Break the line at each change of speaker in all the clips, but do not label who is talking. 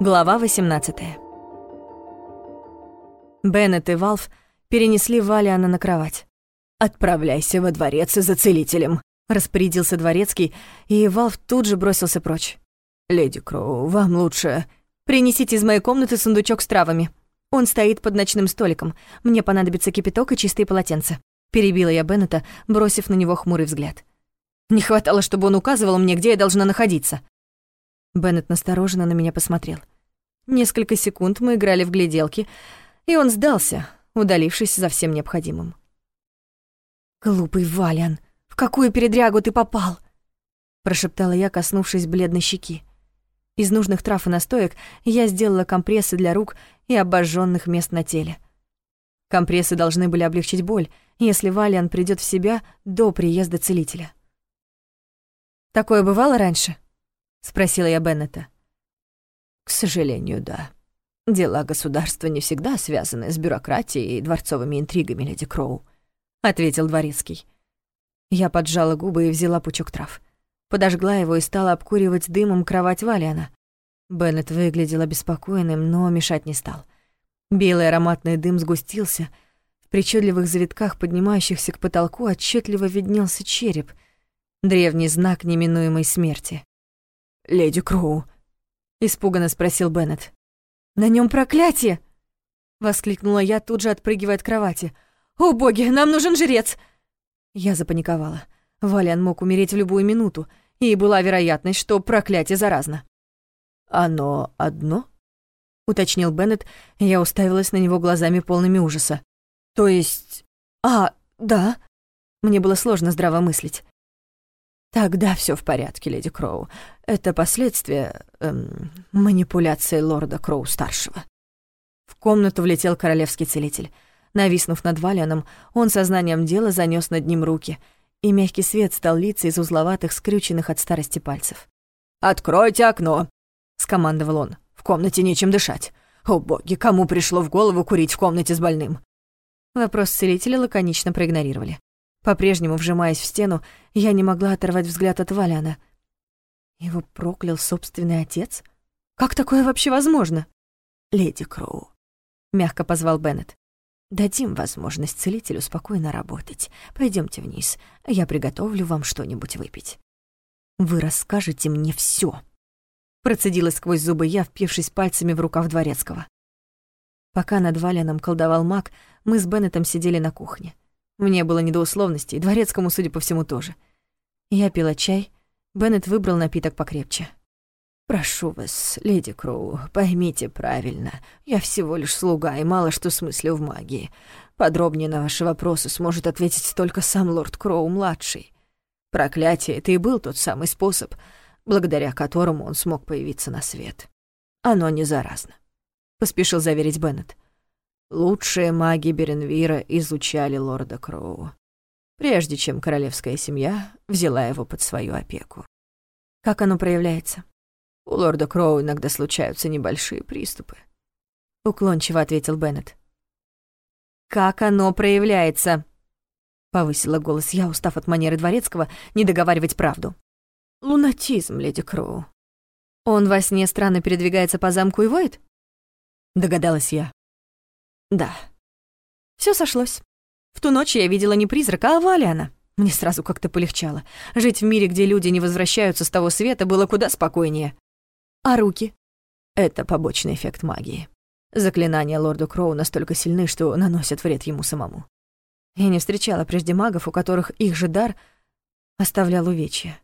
Глава 18 Беннет и Валф перенесли Валиана на кровать. «Отправляйся во дворец за целителем», — распорядился дворецкий, и Валф тут же бросился прочь. «Леди Кроу, вам лучше...» «Принесите из моей комнаты сундучок с травами. Он стоит под ночным столиком. Мне понадобится кипяток и чистые полотенца». Перебила я Беннета, бросив на него хмурый взгляд. Не хватало, чтобы он указывал мне, где я должна находиться. Беннет настороженно на меня посмотрел. Несколько секунд мы играли в гляделки, и он сдался, удалившись за всем необходимым. «Глупый Валиан, в какую передрягу ты попал?» прошептала я, коснувшись бледной щеки. Из нужных трав и настоек я сделала компрессы для рук и обожженных мест на теле. Компрессы должны были облегчить боль, если Валиан придет в себя до приезда целителя. «Такое бывало раньше?» — спросила я Беннета.
«К сожалению, да. Дела государства не всегда связаны с бюрократией и дворцовыми интригами, леди Кроу», — ответил дворецкий.
Я поджала губы и взяла пучок трав. Подожгла его и стала обкуривать дымом кровать Валиана. Беннет выглядел обеспокоенным, но мешать не стал. Белый ароматный дым сгустился. В причудливых завитках, поднимающихся к потолку, отчетливо виднелся череп, древний знак неминуемой смерти.
«Леди Кроу», —
испуганно спросил Беннет. «На нем проклятие!» — воскликнула я, тут же отпрыгивая от кровати. «О боги, нам нужен жрец!» Я запаниковала. Валян мог умереть в любую минуту, и была вероятность, что проклятие заразно.
«Оно одно?»
— уточнил Беннет, и я уставилась на него глазами полными ужаса. «То есть... А, да?» Мне было сложно здраво мыслить.
Тогда все в порядке, леди Кроу. Это последствия эм, манипуляции лорда Кроу-старшего.
В комнату влетел королевский целитель. Нависнув над Валианом, он сознанием дела занес над ним руки, и мягкий свет стал литься из узловатых, скрюченных от старости пальцев.
«Откройте окно!» — скомандовал он. «В комнате нечем дышать. О боги, кому пришло в голову курить в комнате с больным?»
Вопрос целителя лаконично проигнорировали. По-прежнему вжимаясь в стену, я не могла оторвать взгляд от Валяна. Его проклял собственный отец? Как такое вообще возможно?
«Леди Кроу», — мягко позвал Беннет. «Дадим возможность целителю спокойно работать. Пойдемте вниз, я приготовлю вам что-нибудь выпить».
«Вы расскажете мне все. процедила сквозь зубы я, впившись пальцами в рукав дворецкого. Пока над Валяном колдовал маг, мы с Беннетом сидели на кухне. Мне было не до условностей, дворецкому, судя по всему, тоже. Я пила чай, Беннет выбрал напиток покрепче.
«Прошу вас, леди Кроу, поймите правильно. Я всего лишь слуга и мало что смыслю в магии. Подробнее на ваши вопросы сможет ответить только сам лорд Кроу-младший. Проклятие — это и был тот самый способ, благодаря которому он смог появиться на свет. Оно не заразно», — поспешил заверить Беннет. Лучшие маги Беренвира изучали лорда Кроу, прежде чем королевская семья взяла его под свою опеку.
Как оно проявляется?
У лорда Кроу иногда случаются небольшие приступы.
Уклончиво ответил Беннет. «Как оно проявляется?» Повысила голос я, устав от манеры дворецкого не договаривать правду.
«Лунатизм, леди Кроу».
«Он во сне странно передвигается по замку и воет?» Догадалась я.
Да.
Все сошлось. В ту ночь я видела не призрака, а Валяна. Мне сразу как-то полегчало. Жить в мире, где люди не возвращаются с того света, было куда спокойнее. А руки?
Это побочный эффект магии. Заклинания лорда Кроу настолько сильны, что наносят вред ему самому.
Я не встречала прежде магов, у которых их же дар оставлял увечья.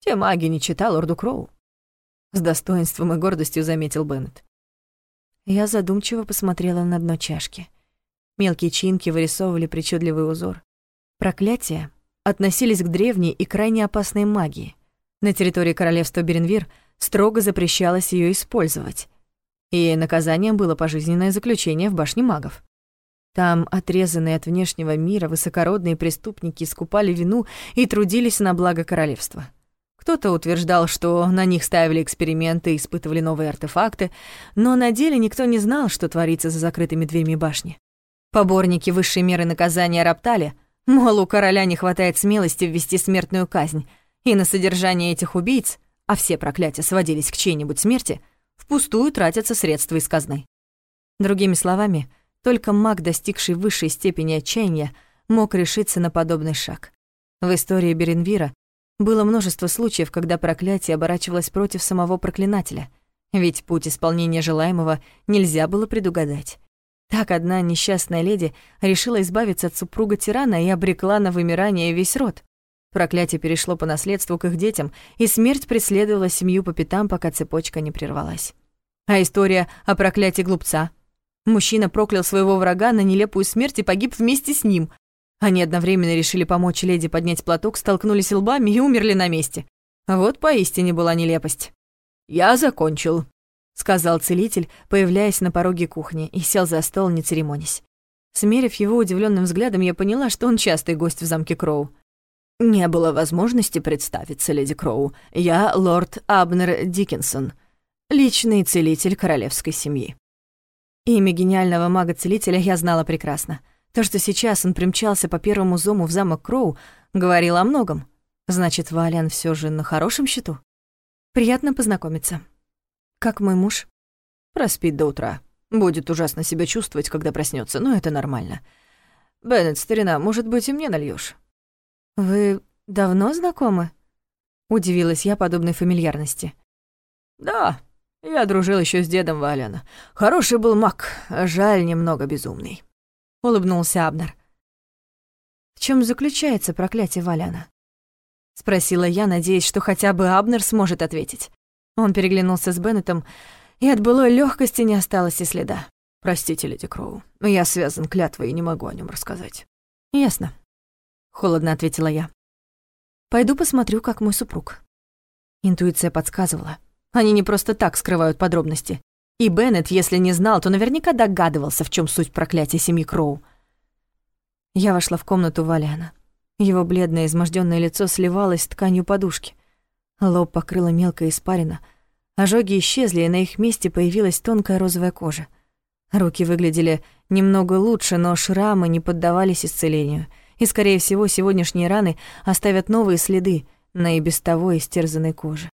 Те маги не читал лорду Кроу.
С достоинством и гордостью заметил Беннет. Я задумчиво посмотрела на дно чашки. Мелкие чинки вырисовывали причудливый узор. Проклятия относились к древней и крайне опасной магии. На территории королевства Беренвир строго запрещалось ее использовать. И наказанием было пожизненное заключение в башне магов. Там, отрезанные от внешнего мира, высокородные преступники искупали вину и трудились на благо королевства. Кто-то утверждал, что на них ставили эксперименты и испытывали новые артефакты, но на деле никто не знал, что творится за закрытыми дверьми башни. Поборники высшей меры наказания роптали, мол, у короля не хватает смелости ввести смертную казнь, и на содержание этих убийц а все проклятия сводились к чьей-нибудь смерти, впустую тратятся средства из казны. Другими словами, только маг, достигший высшей степени отчаяния, мог решиться на подобный шаг. В истории Беренвира было множество случаев, когда проклятие оборачивалось против самого проклинателя, ведь путь исполнения желаемого нельзя было предугадать. Так одна несчастная леди решила избавиться от супруга тирана и обрекла на вымирание весь род. Проклятие перешло по наследству к их детям, и смерть преследовала семью по пятам, пока цепочка не прервалась. А история о проклятии глупца? Мужчина проклял своего врага на нелепую смерть и погиб вместе с ним. Они одновременно решили помочь леди поднять платок, столкнулись лбами и умерли на месте. Вот поистине была нелепость. «Я закончил», — сказал целитель, появляясь на пороге кухни, и сел за стол, не церемонясь. Смерив его удивленным взглядом, я поняла, что он частый гость в замке Кроу. «Не было возможности представиться, леди Кроу. Я лорд Абнер Диккенсон, личный целитель королевской семьи». Имя гениального мага-целителя я знала прекрасно. То, что сейчас он примчался по первому зому в замок Кроу, говорило о многом. Значит, Валиан все же на хорошем счету. Приятно познакомиться. Как мой муж? Проспит до утра. Будет ужасно себя чувствовать, когда проснется, но это нормально. Беннет, старина, может быть, и мне нальешь? Вы давно знакомы? Удивилась я подобной фамильярности. Да, я дружил еще с дедом Валяна. Хороший был маг, жаль, немного безумный. Улыбнулся Абнер. В чем заключается проклятие Валяна? Спросила я, надеясь, что хотя бы Абнер сможет ответить. Он переглянулся с Беннетом, и от былой легкости не осталось и следа. «Простите, леди Кроу, я связан клятвой и не могу о нем рассказать». «Ясно», — холодно ответила я. «Пойду посмотрю, как мой супруг». Интуиция подсказывала. Они не просто так скрывают подробности. И Беннет, если не знал, то наверняка догадывался, в чем суть проклятия семьи Кроу. Я вошла в комнату Валяна. Его бледное, изможденное лицо сливалось с тканью подушки — Лоб покрыла мелкая испарина. Ожоги исчезли, и на их месте появилась тонкая розовая кожа. Руки выглядели немного лучше, но шрамы не поддавались исцелению. И, скорее всего, сегодняшние раны оставят новые следы на и без того истерзанной коже.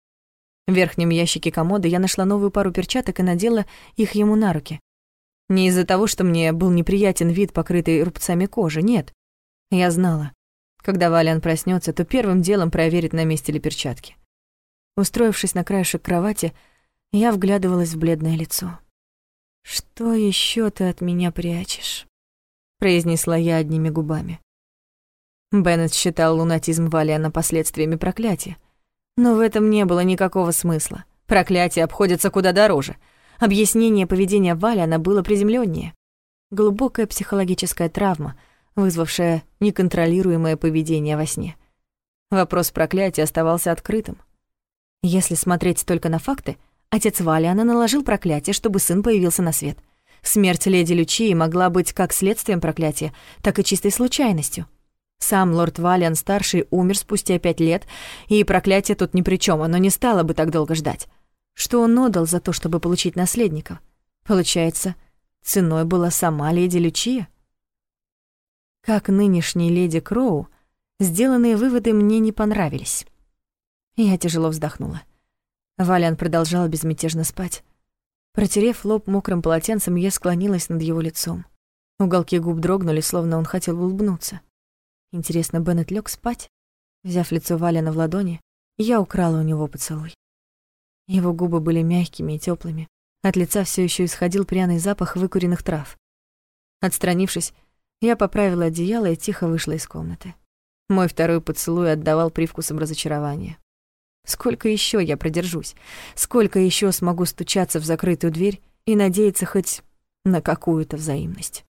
В верхнем ящике комода я нашла новую пару перчаток и надела их ему на руки. Не из-за того, что мне был неприятен вид, покрытый рубцами кожи, нет. Я знала. Когда Валиан проснется, то первым делом проверит, на месте ли перчатки. Устроившись на краешек кровати, я вглядывалась в бледное лицо. «Что еще ты от меня прячешь?» — произнесла я одними губами. Беннет считал лунатизм Валиана последствиями проклятия. Но в этом не было никакого смысла. Проклятие обходится куда дороже. Объяснение поведения Валиана было приземленнее. Глубокая психологическая травма, вызвавшая неконтролируемое поведение во сне. Вопрос проклятия оставался открытым. Если смотреть только на факты, отец Валиана наложил проклятие, чтобы сын появился на свет. Смерть леди Лючии могла быть как следствием проклятия, так и чистой случайностью. Сам лорд Валиан-старший умер спустя пять лет, и проклятие тут ни при чем, оно не стало бы так долго ждать. Что он отдал за то, чтобы получить наследников? Получается, ценой была сама леди Лючия? Как нынешней леди Кроу, сделанные выводы мне не понравились. Я тяжело вздохнула. Валян продолжал безмятежно спать. Протерев лоб мокрым полотенцем, я склонилась над его лицом. Уголки губ дрогнули, словно он хотел улыбнуться. Интересно, Беннет лег спать? Взяв лицо Валяна в ладони, я украла у него поцелуй. Его губы были мягкими и теплыми. От лица все еще исходил пряный запах выкуренных трав. Отстранившись, я поправила одеяло и тихо вышла из комнаты. Мой второй поцелуй отдавал привкусом разочарования. Сколько еще я продержусь? Сколько еще смогу стучаться в закрытую дверь и надеяться хоть на какую-то взаимность?